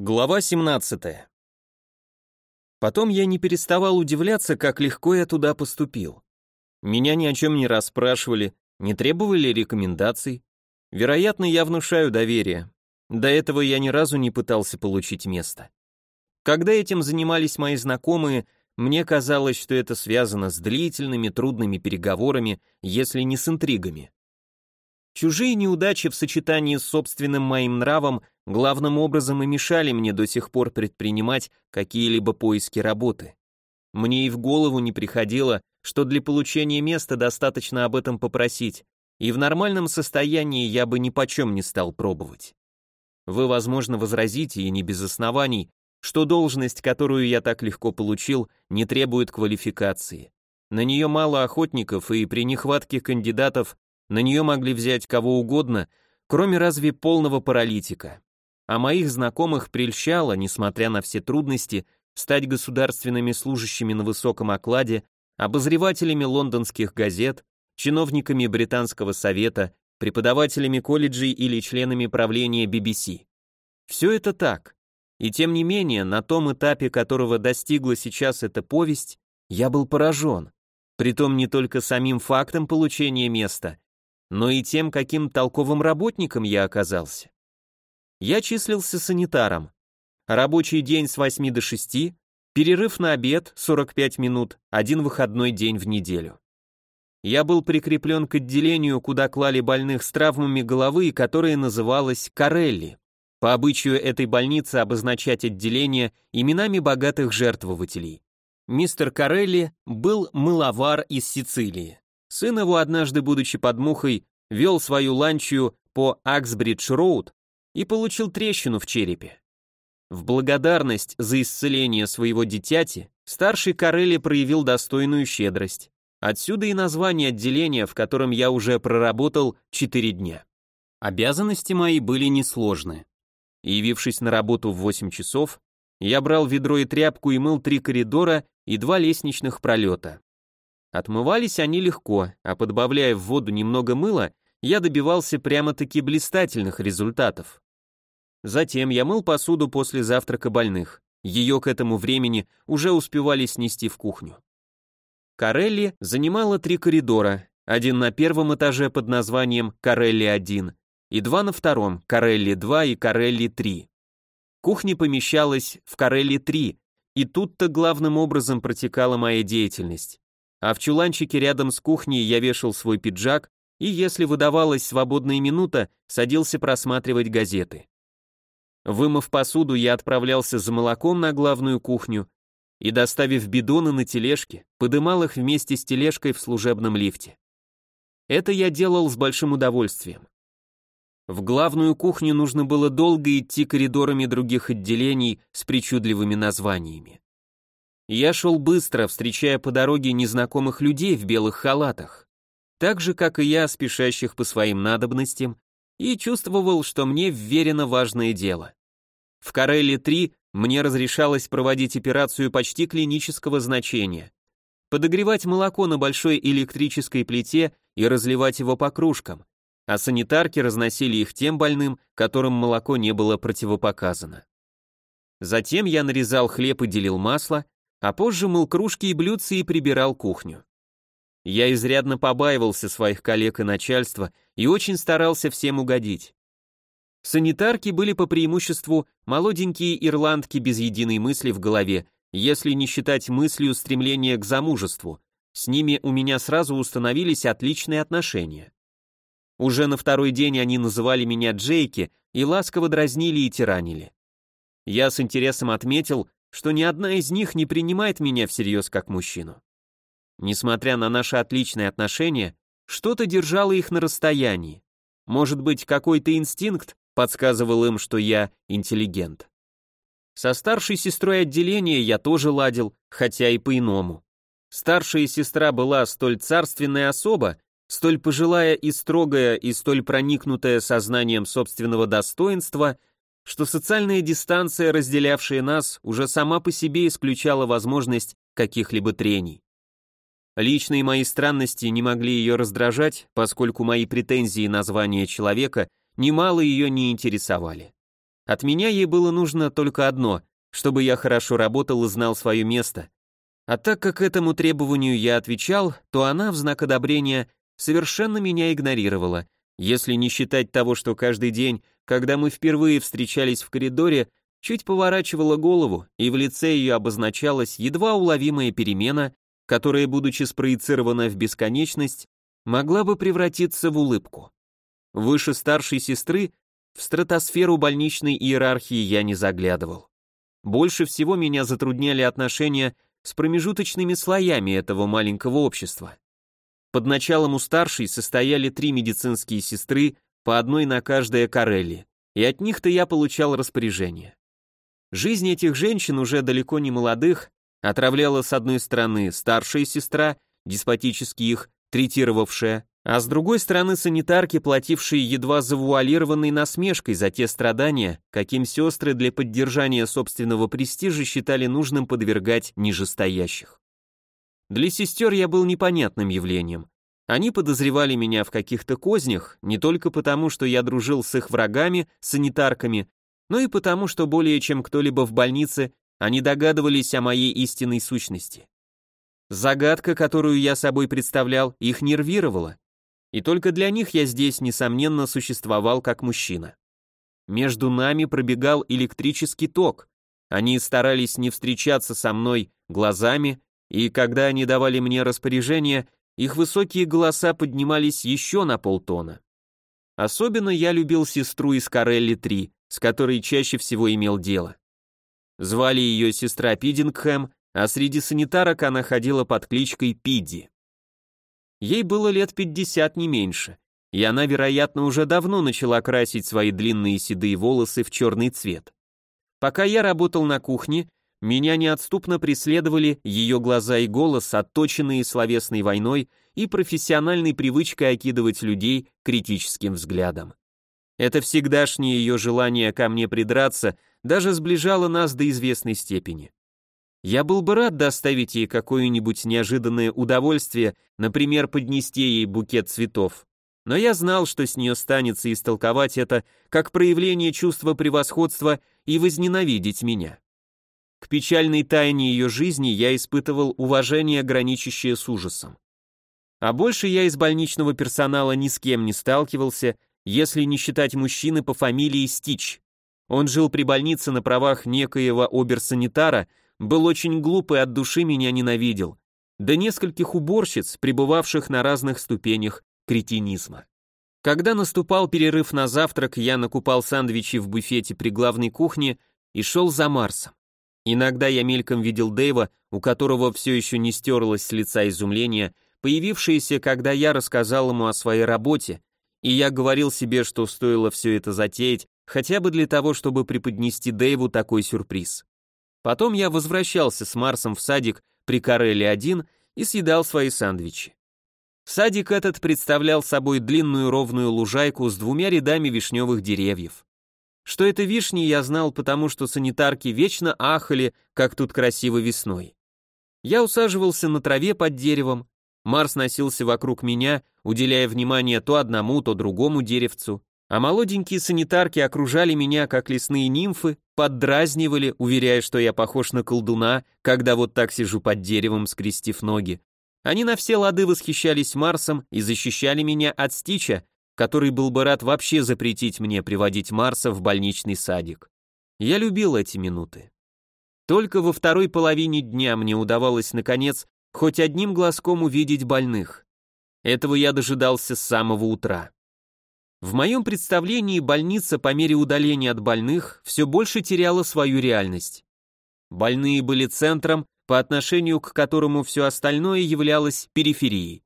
Глава 17. Потом я не переставал удивляться, как легко я туда поступил. Меня ни о чем не расспрашивали, не требовали рекомендаций. Вероятно, я внушаю доверие. До этого я ни разу не пытался получить место. Когда этим занимались мои знакомые, мне казалось, что это связано с длительными, трудными переговорами, если не с интригами. Чужие неудачи в сочетании с собственным моим нравом главным образом и мешали мне до сих пор предпринимать какие-либо поиски работы. Мне и в голову не приходило, что для получения места достаточно об этом попросить, и в нормальном состоянии я бы ни почем не стал пробовать. Вы, возможно, возразите, и не без оснований, что должность, которую я так легко получил, не требует квалификации. На нее мало охотников, и при нехватке кандидатов на нее могли взять кого угодно, кроме разве полного паралитика. А моих знакомых прельщало, несмотря на все трудности, стать государственными служащими на высоком окладе, обозревателями лондонских газет, чиновниками британского совета, преподавателями колледжей или членами правления BBC. Все это так. И тем не менее, на том этапе, которого достигла сейчас эта повесть, я был поражен. Притом не только самим фактом получения места, но и тем, каким толковым работником я оказался. Я числился санитаром. Рабочий день с 8 до 6, перерыв на обед 45 минут, один выходной день в неделю. Я был прикреплен к отделению, куда клали больных с травмами головы, которое называлось Карелли. По обычаю этой больницы обозначать отделение именами богатых жертвователей. Мистер Карелли был мыловар из Сицилии. Сын его, однажды будучи под мухой, вел свою ланчию по Аксбридж-роуд и получил трещину в черепе. В благодарность за исцеление своего дитяти старший Карелли проявил достойную щедрость. Отсюда и название отделения, в котором я уже проработал 4 дня. Обязанности мои были несложны. Явившись на работу в 8 часов, я брал ведро и тряпку и мыл три коридора и два лестничных пролета. Отмывались они легко, а подбавляя в воду немного мыла, я добивался прямо-таки блистательных результатов. Затем я мыл посуду после завтрака больных. Ее к этому времени уже успевали снести в кухню. Карелли занимала три коридора, один на первом этаже под названием Карелли-1 и два на втором, Карелли-2 и Карелли-3. Кухня помещалась в Карелли-3, и тут-то главным образом протекала моя деятельность а в чуланчике рядом с кухней я вешал свой пиджак и, если выдавалась свободная минута, садился просматривать газеты. Вымыв посуду, я отправлялся за молоком на главную кухню и, доставив бидоны на тележке, подымал их вместе с тележкой в служебном лифте. Это я делал с большим удовольствием. В главную кухню нужно было долго идти коридорами других отделений с причудливыми названиями. Я шел быстро, встречая по дороге незнакомых людей в белых халатах, так же, как и я, спешащих по своим надобностям, и чувствовал, что мне вверено важное дело. В Карелле-3 мне разрешалось проводить операцию почти клинического значения. Подогревать молоко на большой электрической плите и разливать его по кружкам, а санитарки разносили их тем больным, которым молоко не было противопоказано. Затем я нарезал хлеб и делил масло, а позже мыл кружки и блюдца и прибирал кухню. Я изрядно побаивался своих коллег и начальства и очень старался всем угодить. Санитарки были по преимуществу молоденькие ирландки без единой мысли в голове, если не считать мыслью стремления к замужеству. С ними у меня сразу установились отличные отношения. Уже на второй день они называли меня Джейки и ласково дразнили и тиранили. Я с интересом отметил, что ни одна из них не принимает меня всерьез как мужчину. Несмотря на наши отличные отношения, что-то держало их на расстоянии. Может быть, какой-то инстинкт подсказывал им, что я интеллигент. Со старшей сестрой отделения я тоже ладил, хотя и по-иному. Старшая сестра была столь царственная особа, столь пожилая и строгая, и столь проникнутая сознанием собственного достоинства, что социальная дистанция, разделявшая нас, уже сама по себе исключала возможность каких-либо трений. Личные мои странности не могли ее раздражать, поскольку мои претензии на звание человека немало ее не интересовали. От меня ей было нужно только одно, чтобы я хорошо работал и знал свое место. А так как этому требованию я отвечал, то она в знак одобрения совершенно меня игнорировала, если не считать того, что каждый день, когда мы впервые встречались в коридоре, чуть поворачивала голову, и в лице ее обозначалась едва уловимая перемена, которая, будучи спроецирована в бесконечность, могла бы превратиться в улыбку. Выше старшей сестры в стратосферу больничной иерархии я не заглядывал. Больше всего меня затрудняли отношения с промежуточными слоями этого маленького общества. Под началом у старшей состояли три медицинские сестры, по одной на каждое Карелли, и от них-то я получал распоряжение. Жизнь этих женщин, уже далеко не молодых, отравляла с одной стороны старшая сестра, деспотически их третировавшая, а с другой стороны санитарки, платившие едва завуалированной насмешкой за те страдания, каким сестры для поддержания собственного престижа считали нужным подвергать нижестоящих. Для сестер я был непонятным явлением. Они подозревали меня в каких-то кознях, не только потому, что я дружил с их врагами, санитарками, но и потому, что более чем кто-либо в больнице они догадывались о моей истинной сущности. Загадка, которую я собой представлял, их нервировала, и только для них я здесь, несомненно, существовал как мужчина. Между нами пробегал электрический ток, они старались не встречаться со мной глазами, и когда они давали мне распоряжение, их высокие голоса поднимались еще на полтона. Особенно я любил сестру из Карелли-3, с которой чаще всего имел дело. Звали ее сестра Пидингхэм, а среди санитарок она ходила под кличкой Пидди. Ей было лет 50 не меньше, и она, вероятно, уже давно начала красить свои длинные седые волосы в черный цвет. Пока я работал на кухне, меня неотступно преследовали ее глаза и голос, отточенные словесной войной и профессиональной привычкой окидывать людей критическим взглядом. Это всегдашнее ее желание ко мне придраться даже сближало нас до известной степени. Я был бы рад доставить ей какое-нибудь неожиданное удовольствие, например, поднести ей букет цветов. Но я знал, что с нее станется истолковать это как проявление чувства превосходства и возненавидеть меня. К печальной тайне ее жизни я испытывал уважение, граничащее с ужасом. А больше я из больничного персонала ни с кем не сталкивался, если не считать мужчины по фамилии Стич. Он жил при больнице на правах некоего оберсанитара, был очень глуп и от души меня ненавидел, до нескольких уборщиц, пребывавших на разных ступенях кретинизма. Когда наступал перерыв на завтрак, я накупал сандвичи в буфете при главной кухне и шел за Марсом. Иногда я мельком видел Дэйва, у которого все еще не стерлось с лица изумления, появившееся, когда я рассказал ему о своей работе, и я говорил себе, что стоило все это затеять, хотя бы для того, чтобы преподнести Дэйву такой сюрприз. Потом я возвращался с Марсом в садик при Кареле-1 и съедал свои сандвичи. Садик этот представлял собой длинную ровную лужайку с двумя рядами вишневых деревьев. Что это вишни, я знал, потому что санитарки вечно ахали, как тут красиво весной. Я усаживался на траве под деревом, Марс носился вокруг меня, уделяя внимание то одному, то другому деревцу, а молоденькие санитарки окружали меня, как лесные нимфы, поддразнивали, уверяя, что я похож на колдуна, когда вот так сижу под деревом, скрестив ноги. Они на все лады восхищались Марсом и защищали меня от Стича, который был бы рад вообще запретить мне приводить Марса в больничный садик. Я любил эти минуты. Только во второй половине дня мне удавалось, наконец, хоть одним глазком увидеть больных. Этого я дожидался с самого утра. В моем представлении больница по мере удаления от больных все больше теряла свою реальность. Больные были центром, по отношению к которому все остальное являлось периферией.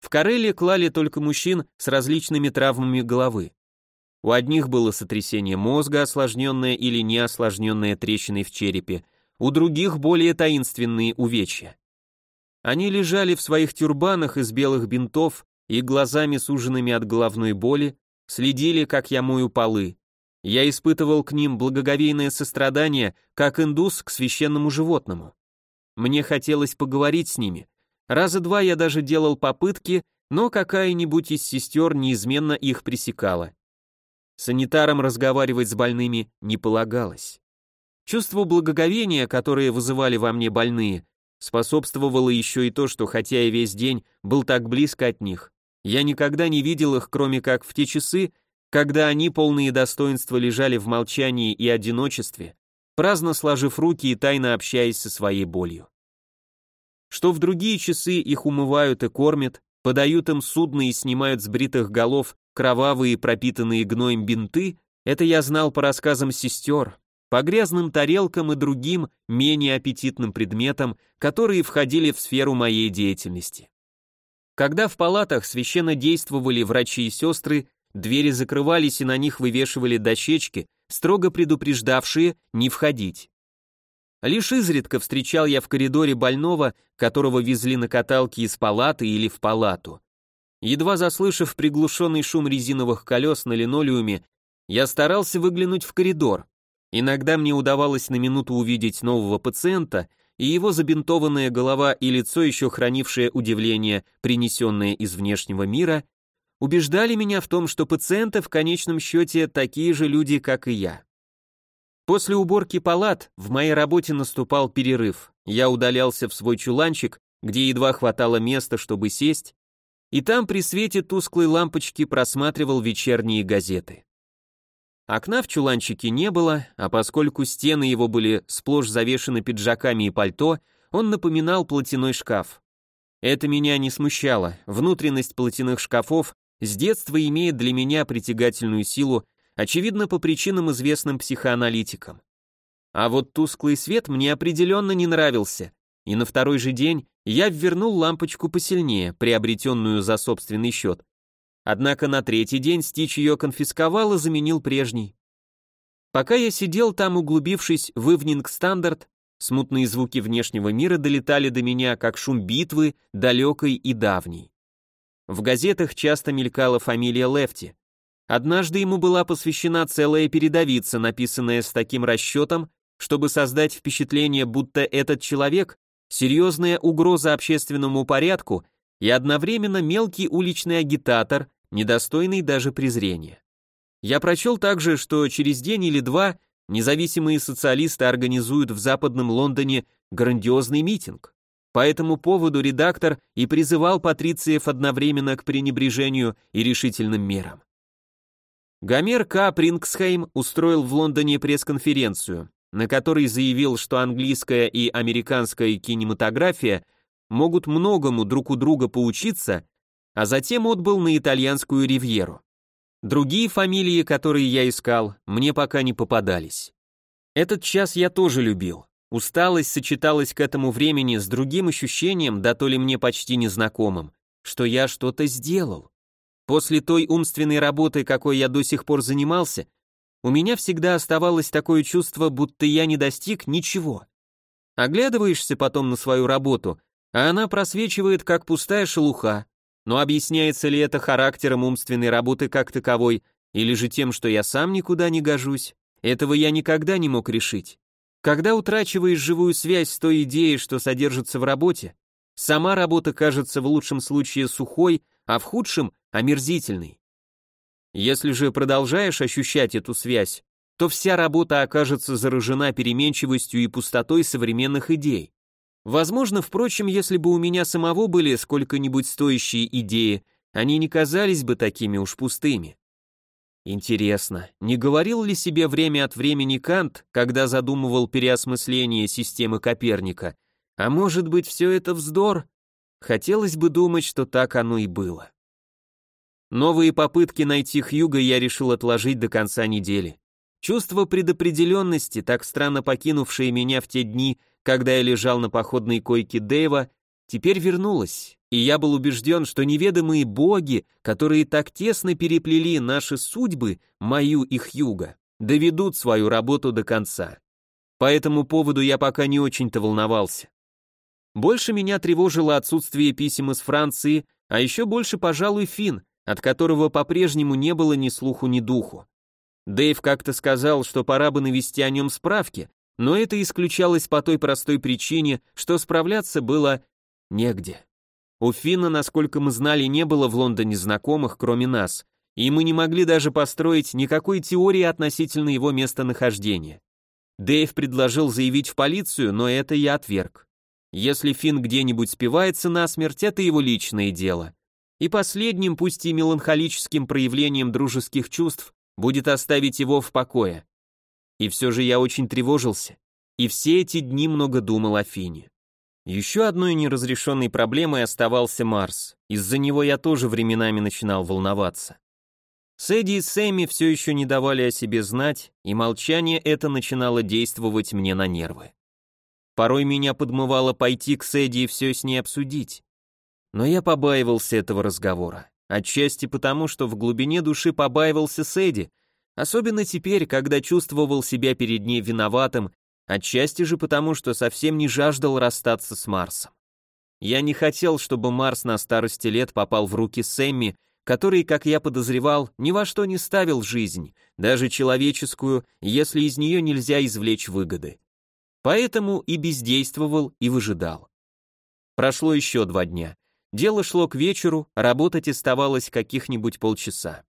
В Кареле клали только мужчин с различными травмами головы. У одних было сотрясение мозга, осложненное или неосложненное трещиной в черепе, у других более таинственные увечья. Они лежали в своих тюрбанах из белых бинтов и глазами суженными от головной боли следили, как я мою полы. Я испытывал к ним благоговейное сострадание, как индус к священному животному. Мне хотелось поговорить с ними, Раза два я даже делал попытки, но какая-нибудь из сестер неизменно их пресекала. Санитарам разговаривать с больными не полагалось. Чувство благоговения, которое вызывали во мне больные, способствовало еще и то, что хотя я весь день был так близко от них, я никогда не видел их, кроме как в те часы, когда они, полные достоинства, лежали в молчании и одиночестве, праздно сложив руки и тайно общаясь со своей болью. Что в другие часы их умывают и кормят, подают им судно и снимают с бритых голов кровавые пропитанные гноем бинты, это я знал по рассказам сестер, по грязным тарелкам и другим, менее аппетитным предметам, которые входили в сферу моей деятельности. Когда в палатах священно действовали врачи и сестры, двери закрывались и на них вывешивали дощечки, строго предупреждавшие не входить. Лишь изредка встречал я в коридоре больного, которого везли на каталке из палаты или в палату. Едва заслышав приглушенный шум резиновых колес на линолеуме, я старался выглянуть в коридор. Иногда мне удавалось на минуту увидеть нового пациента, и его забинтованная голова и лицо, еще хранившее удивление, принесенное из внешнего мира, убеждали меня в том, что пациенты в конечном счете такие же люди, как и я. После уборки палат в моей работе наступал перерыв. Я удалялся в свой чуланчик, где едва хватало места, чтобы сесть, и там при свете тусклой лампочки просматривал вечерние газеты. Окна в чуланчике не было, а поскольку стены его были сплошь завешены пиджаками и пальто, он напоминал платяной шкаф. Это меня не смущало, внутренность платяных шкафов с детства имеет для меня притягательную силу, очевидно по причинам известным психоаналитикам. А вот тусклый свет мне определенно не нравился, и на второй же день я ввернул лампочку посильнее, приобретенную за собственный счет, Однако на третий день Стич ее конфисковал и заменил прежний. Пока я сидел там, углубившись в Evening Standard, смутные звуки внешнего мира долетали до меня, как шум битвы, далекой и давней. В газетах часто мелькала фамилия Лефти. Однажды ему была посвящена целая передовица, написанная с таким расчетом, чтобы создать впечатление, будто этот человек — серьезная угроза общественному порядку и одновременно мелкий уличный агитатор, недостойный даже презрения. Я прочел также, что через день или два независимые социалисты организуют в западном Лондоне грандиозный митинг. По этому поводу редактор и призывал патрициев одновременно к пренебрежению и решительным мерам. Гомер К. Прингсхейм устроил в Лондоне пресс-конференцию, на которой заявил, что английская и американская кинематография могут многому друг у друга поучиться а затем отбыл на итальянскую ривьеру. Другие фамилии, которые я искал, мне пока не попадались. Этот час я тоже любил. Усталость сочеталась к этому времени с другим ощущением, да то ли мне почти незнакомым, что я что-то сделал. После той умственной работы, какой я до сих пор занимался, у меня всегда оставалось такое чувство, будто я не достиг ничего. Оглядываешься потом на свою работу, а она просвечивает, как пустая шелуха, но объясняется ли это характером умственной работы как таковой, или же тем, что я сам никуда не гожусь? Этого я никогда не мог решить. Когда утрачиваешь живую связь с той идеей, что содержится в работе, сама работа кажется в лучшем случае сухой, а в худшем – омерзительной. Если же продолжаешь ощущать эту связь, то вся работа окажется заражена переменчивостью и пустотой современных идей. Возможно, впрочем, если бы у меня самого были сколько-нибудь стоящие идеи, они не казались бы такими уж пустыми. Интересно, не говорил ли себе время от времени Кант, когда задумывал переосмысление системы Коперника? А может быть, все это вздор? Хотелось бы думать, что так оно и было. Новые попытки найти Хьюга я решил отложить до конца недели. Чувство предопределенности, так странно покинувшее меня в те дни, когда я лежал на походной койке Дэйва, теперь вернулась, и я был убежден, что неведомые боги, которые так тесно переплели наши судьбы, мою и Хьюга, доведут свою работу до конца. По этому поводу я пока не очень-то волновался. Больше меня тревожило отсутствие писем из Франции, а еще больше, пожалуй, Фин, от которого по-прежнему не было ни слуху, ни духу. Дэйв как-то сказал, что пора бы навести о нем справки, но это исключалось по той простой причине, что справляться было негде. У Финна, насколько мы знали, не было в Лондоне знакомых, кроме нас, и мы не могли даже построить никакой теории относительно его местонахождения. Дэйв предложил заявить в полицию, но это я отверг. Если Финн где-нибудь спивается насмерть, это его личное дело. И последним, пусть и меланхолическим проявлением дружеских чувств, будет оставить его в покое. И все же я очень тревожился, и все эти дни много думал о Фине. Еще одной неразрешенной проблемой оставался Марс. Из-за него я тоже временами начинал волноваться. Сэдди и Сэмми все еще не давали о себе знать, и молчание это начинало действовать мне на нервы. Порой меня подмывало пойти к Сэдди и все с ней обсудить. Но я побаивался этого разговора. Отчасти потому, что в глубине души побаивался Сэдди, особенно теперь, когда чувствовал себя перед ней виноватым, отчасти же потому, что совсем не жаждал расстаться с Марсом. Я не хотел, чтобы Марс на старости лет попал в руки Сэмми, который, как я подозревал, ни во что не ставил жизнь, даже человеческую, если из нее нельзя извлечь выгоды. Поэтому и бездействовал, и выжидал. Прошло еще два дня. Дело шло к вечеру, работать оставалось каких-нибудь полчаса.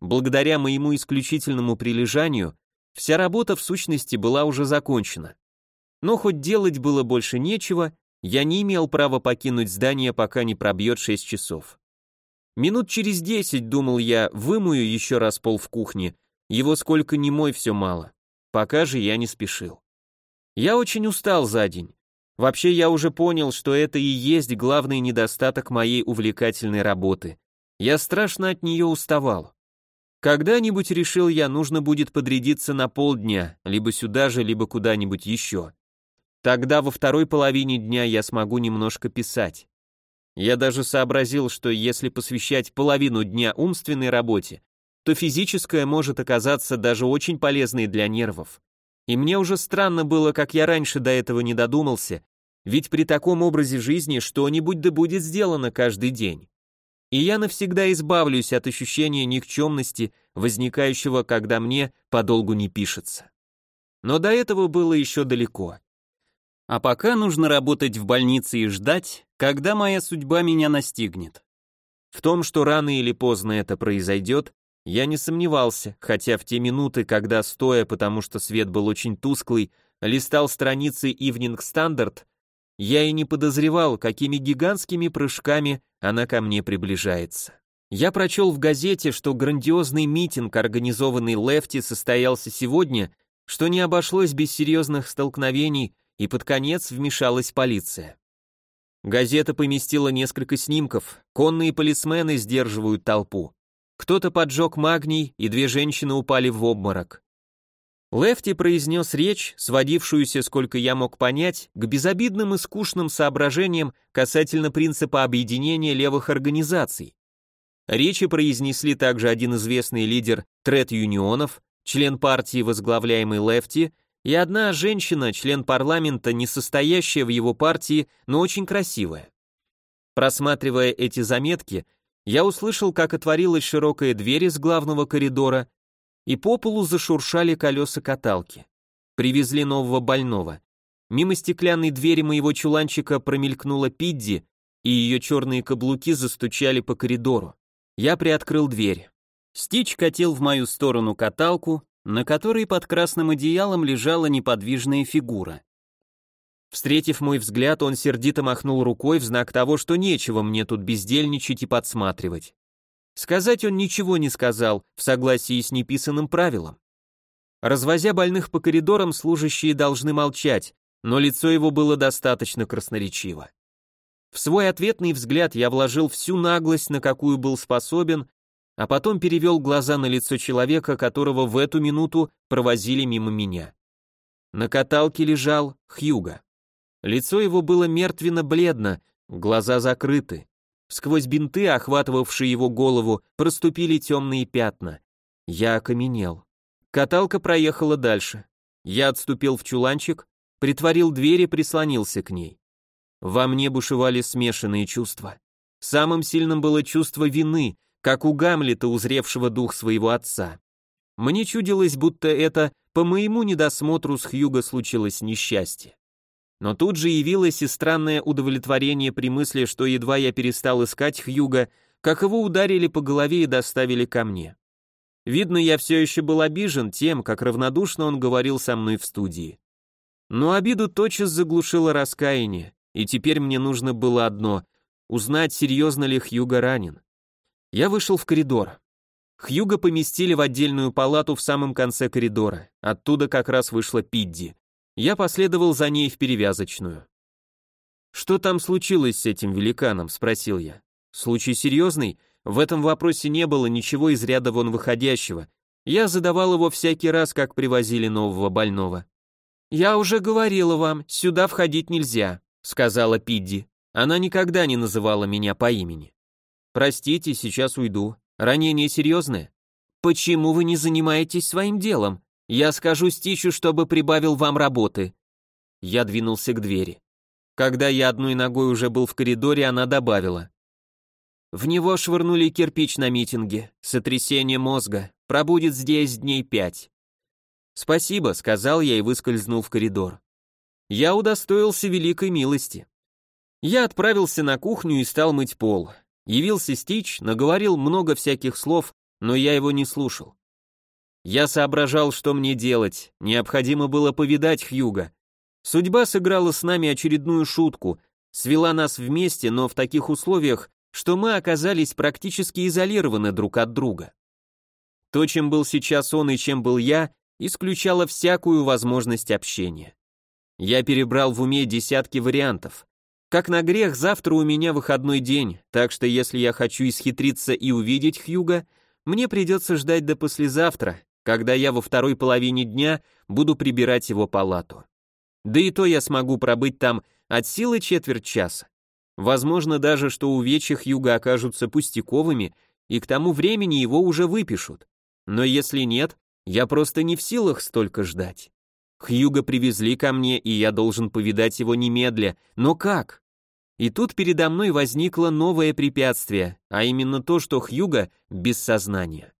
Благодаря моему исключительному прилежанию, вся работа в сущности была уже закончена. Но хоть делать было больше нечего, я не имел права покинуть здание, пока не пробьет 6 часов. Минут через 10, думал я, вымою еще раз пол в кухне, его сколько ни мой все мало. Пока же я не спешил. Я очень устал за день. Вообще я уже понял, что это и есть главный недостаток моей увлекательной работы. Я страшно от нее уставал. Когда-нибудь, решил я, нужно будет подрядиться на полдня, либо сюда же, либо куда-нибудь еще. Тогда во второй половине дня я смогу немножко писать. Я даже сообразил, что если посвящать половину дня умственной работе, то физическая может оказаться даже очень полезной для нервов. И мне уже странно было, как я раньше до этого не додумался, ведь при таком образе жизни что-нибудь да будет сделано каждый день. И я навсегда избавлюсь от ощущения никчемности, возникающего, когда мне подолгу не пишется. Но до этого было еще далеко. А пока нужно работать в больнице и ждать, когда моя судьба меня настигнет. В том, что рано или поздно это произойдет, я не сомневался, хотя в те минуты, когда, стоя, потому что свет был очень тусклый, листал страницы Evening Standard, я и не подозревал, какими гигантскими прыжками она ко мне приближается. Я прочел в газете, что грандиозный митинг, организованный Лефти, состоялся сегодня, что не обошлось без серьезных столкновений, и под конец вмешалась полиция. Газета поместила несколько снимков, конные полисмены сдерживают толпу. Кто-то поджег магний, и две женщины упали в обморок. Лефти произнес речь, сводившуюся, сколько я мог понять, к безобидным и скучным соображениям касательно принципа объединения левых организаций. Речи произнесли также один известный лидер тред-юнионов, член партии, возглавляемый Лефти, и одна женщина, член парламента, не состоящая в его партии, но очень красивая. Просматривая эти заметки, я услышал, как отворилась широкая дверь из главного коридора, и по полу зашуршали колеса каталки. Привезли нового больного. Мимо стеклянной двери моего чуланчика промелькнула Пидди, и ее черные каблуки застучали по коридору. Я приоткрыл дверь. Стич катил в мою сторону каталку, на которой под красным одеялом лежала неподвижная фигура. Встретив мой взгляд, он сердито махнул рукой в знак того, что нечего мне тут бездельничать и подсматривать. Сказать он ничего не сказал, в согласии с неписанным правилом. Развозя больных по коридорам, служащие должны молчать, но лицо его было достаточно красноречиво. В свой ответный взгляд я вложил всю наглость, на какую был способен, а потом перевел глаза на лицо человека, которого в эту минуту провозили мимо меня. На каталке лежал Хьюга. Лицо его было мертвенно-бледно, глаза закрыты. Сквозь бинты, охватывавшие его голову, проступили темные пятна. Я окаменел. Каталка проехала дальше. Я отступил в чуланчик, притворил дверь и прислонился к ней. Во мне бушевали смешанные чувства. Самым сильным было чувство вины, как у Гамлета, узревшего дух своего отца. Мне чудилось, будто это по моему недосмотру с Хьюго случилось несчастье. Но тут же явилось и странное удовлетворение при мысли, что едва я перестал искать Хьюга, как его ударили по голове и доставили ко мне. Видно, я все еще был обижен тем, как равнодушно он говорил со мной в студии. Но обиду тотчас заглушило раскаяние, и теперь мне нужно было одно — узнать, серьезно ли Хьюго ранен. Я вышел в коридор. Хьюга поместили в отдельную палату в самом конце коридора. Оттуда как раз вышла Пидди. Я последовал за ней в перевязочную. «Что там случилось с этим великаном?» — спросил я. «Случай серьезный? В этом вопросе не было ничего из ряда вон выходящего. Я задавал его всякий раз, как привозили нового больного». «Я уже говорила вам, сюда входить нельзя», — сказала Пидди. Она никогда не называла меня по имени. Простите, сейчас уйду. Ранение серьезное? Почему вы не занимаетесь своим делом? Я скажу Стичу, чтобы прибавил вам работы. Я двинулся к двери. Когда я одной ногой уже был в коридоре, она добавила. В него швырнули кирпич на митинге. Сотрясение мозга. Пробудет здесь дней пять. Спасибо, сказал я и выскользнул в коридор. Я удостоился великой милости. Я отправился на кухню и стал мыть пол. Явился Стич, наговорил много всяких слов, но я его не слушал. Я соображал, что мне делать, необходимо было повидать Хьюга. Судьба сыграла с нами очередную шутку, свела нас вместе, но в таких условиях, что мы оказались практически изолированы друг от друга. То, чем был сейчас он и чем был я, исключало всякую возможность общения. Я перебрал в уме десятки вариантов. Как на грех, завтра у меня выходной день, так что если я хочу исхитриться и увидеть Хьюга, мне придется ждать до послезавтра, когда я во второй половине дня буду прибирать его палату. Да и то я смогу пробыть там от силы четверть часа. Возможно даже, что увечья Хьюга окажутся пустяковыми, и к тому времени его уже выпишут. Но если нет, я просто не в силах столько ждать. Хьюга привезли ко мне, и я должен повидать его немедля. Но как? И тут передо мной возникло новое препятствие, а именно то, что Хьюга без сознания.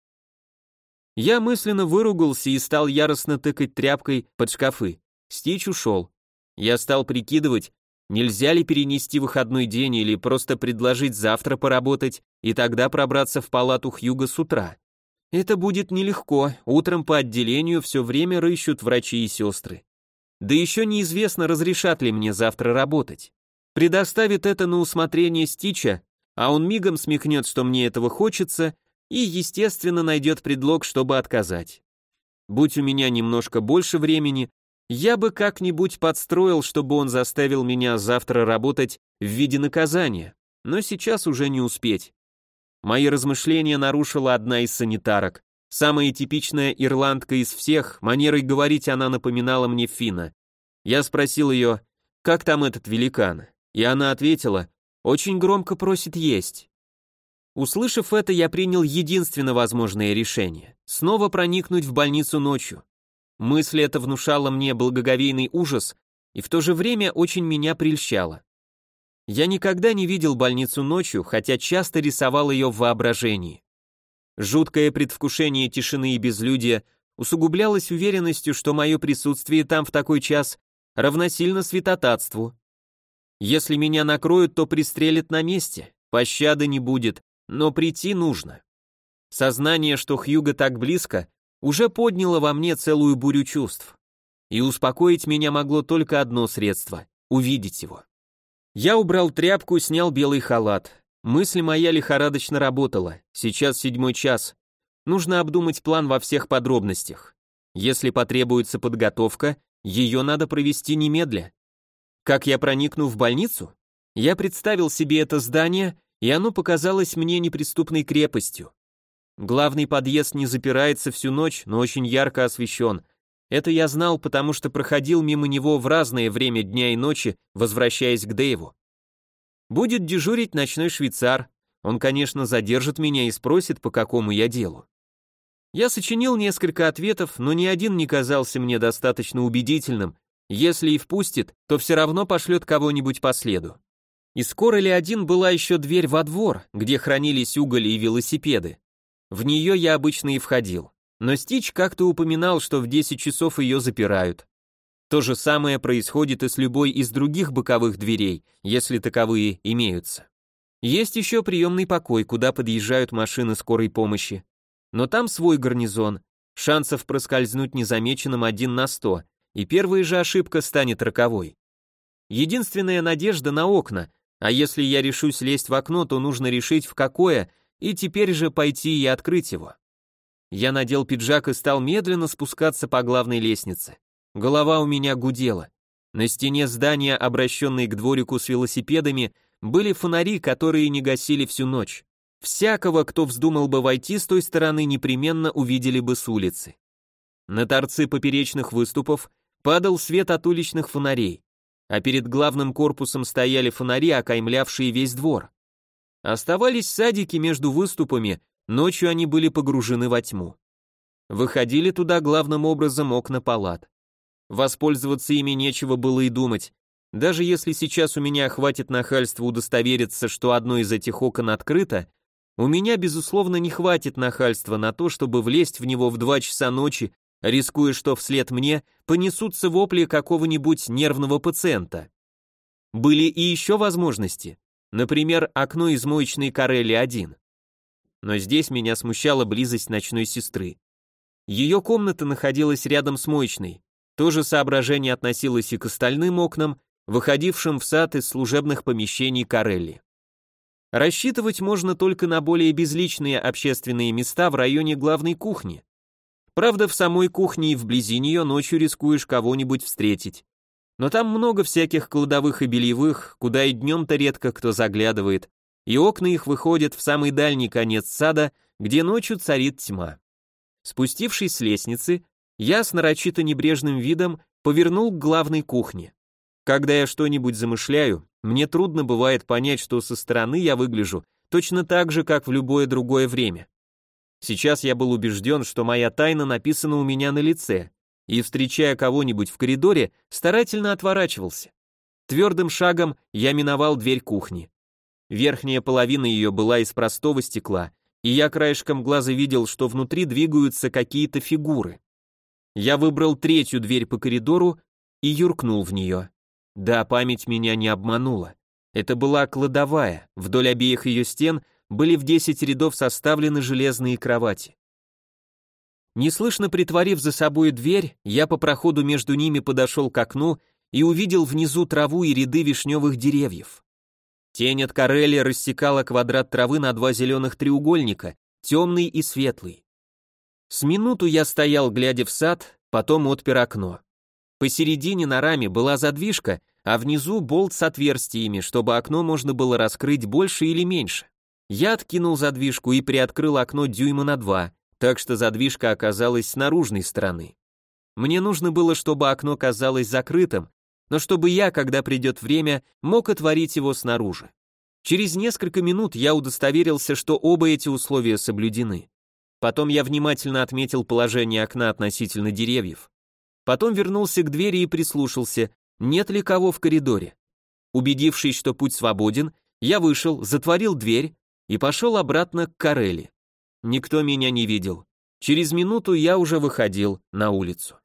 Я мысленно выругался и стал яростно тыкать тряпкой под шкафы. Стич ушел. Я стал прикидывать, нельзя ли перенести выходной день или просто предложить завтра поработать и тогда пробраться в палату Хьюга с утра. Это будет нелегко, утром по отделению все время рыщут врачи и сестры. Да еще неизвестно, разрешат ли мне завтра работать. Предоставит это на усмотрение Стича, а он мигом смехнет, что мне этого хочется, и, естественно, найдет предлог, чтобы отказать. Будь у меня немножко больше времени, я бы как-нибудь подстроил, чтобы он заставил меня завтра работать в виде наказания, но сейчас уже не успеть. Мои размышления нарушила одна из санитарок. Самая типичная ирландка из всех, манерой говорить она напоминала мне Фина. Я спросил ее, как там этот великан? И она ответила, очень громко просит есть. Услышав это, я принял единственно возможное решение – снова проникнуть в больницу ночью. Мысль эта внушала мне благоговейный ужас и в то же время очень меня прельщала. Я никогда не видел больницу ночью, хотя часто рисовал ее в воображении. Жуткое предвкушение тишины и безлюдия усугублялось уверенностью, что мое присутствие там в такой час равносильно святотатству. Если меня накроют, то пристрелят на месте, пощады не будет, но прийти нужно. Сознание, что Хьюго так близко, уже подняло во мне целую бурю чувств. И успокоить меня могло только одно средство — увидеть его. Я убрал тряпку, снял белый халат. Мысль моя лихорадочно работала. Сейчас седьмой час. Нужно обдумать план во всех подробностях. Если потребуется подготовка, ее надо провести немедля. Как я проникну в больницу? Я представил себе это здание, и оно показалось мне неприступной крепостью. Главный подъезд не запирается всю ночь, но очень ярко освещен. Это я знал, потому что проходил мимо него в разное время дня и ночи, возвращаясь к Дэйву. Будет дежурить ночной швейцар. Он, конечно, задержит меня и спросит, по какому я делу. Я сочинил несколько ответов, но ни один не казался мне достаточно убедительным. Если и впустит, то все равно пошлет кого-нибудь по следу. И скоро ли один была еще дверь во двор, где хранились уголь и велосипеды. В нее я обычно и входил. Но Стич как-то упоминал, что в 10 часов ее запирают. То же самое происходит и с любой из других боковых дверей, если таковые имеются. Есть еще приемный покой, куда подъезжают машины скорой помощи. Но там свой гарнизон, шансов проскользнуть незамеченным один на сто, и первая же ошибка станет роковой. Единственная надежда на окна, а если я решусь лезть в окно, то нужно решить в какое, и теперь же пойти и открыть его. Я надел пиджак и стал медленно спускаться по главной лестнице. Голова у меня гудела. На стене здания, обращенной к дворику с велосипедами, были фонари, которые не гасили всю ночь. Всякого, кто вздумал бы войти с той стороны, непременно увидели бы с улицы. На торцы поперечных выступов падал свет от уличных фонарей, а перед главным корпусом стояли фонари, окаймлявшие весь двор. Оставались садики между выступами, ночью они были погружены во тьму. Выходили туда главным образом окна палат. Воспользоваться ими нечего было и думать. Даже если сейчас у меня хватит нахальства удостовериться, что одно из этих окон открыто, у меня, безусловно, не хватит нахальства на то, чтобы влезть в него в два часа ночи, рискуя, что вслед мне понесутся вопли какого-нибудь нервного пациента. Были и еще возможности. Например, окно из моечной Карелли 1. Но здесь меня смущала близость ночной сестры. Ее комната находилась рядом с моечной. То же соображение относилось и к остальным окнам, выходившим в сад из служебных помещений Карелли. Рассчитывать можно только на более безличные общественные места в районе главной кухни. Правда, в самой кухне и вблизи нее ночью рискуешь кого-нибудь встретить. Но там много всяких кладовых и бельевых, куда и днем-то редко кто заглядывает, и окна их выходят в самый дальний конец сада, где ночью царит тьма. Спустившись с лестницы, я с нарочито небрежным видом повернул к главной кухне. Когда я что-нибудь замышляю, мне трудно бывает понять, что со стороны я выгляжу точно так же, как в любое другое время. Сейчас я был убежден, что моя тайна написана у меня на лице, и, встречая кого-нибудь в коридоре, старательно отворачивался. Твердым шагом я миновал дверь кухни. Верхняя половина ее была из простого стекла, и я краешком глаза видел, что внутри двигаются какие-то фигуры. Я выбрал третью дверь по коридору и юркнул в нее. Да, память меня не обманула. Это была кладовая, вдоль обеих ее стен были в 10 рядов составлены железные кровати. Неслышно притворив за собой дверь, я по проходу между ними подошел к окну и увидел внизу траву и ряды вишневых деревьев. Тень от Карелли рассекала квадрат травы на два зеленых треугольника, темный и светлый. С минуту я стоял, глядя в сад, потом отпер окно. Посередине на раме была задвижка, а внизу болт с отверстиями, чтобы окно можно было раскрыть больше или меньше. Я откинул задвижку и приоткрыл окно дюйма на два, так что задвижка оказалась с наружной стороны. Мне нужно было, чтобы окно казалось закрытым, но чтобы я, когда придет время, мог отворить его снаружи. Через несколько минут я удостоверился, что оба эти условия соблюдены. Потом я внимательно отметил положение окна относительно деревьев. Потом вернулся к двери и прислушался, нет ли кого в коридоре. Убедившись, что путь свободен, я вышел, затворил дверь и пошел обратно к Карели. Никто меня не видел. Через минуту я уже выходил на улицу.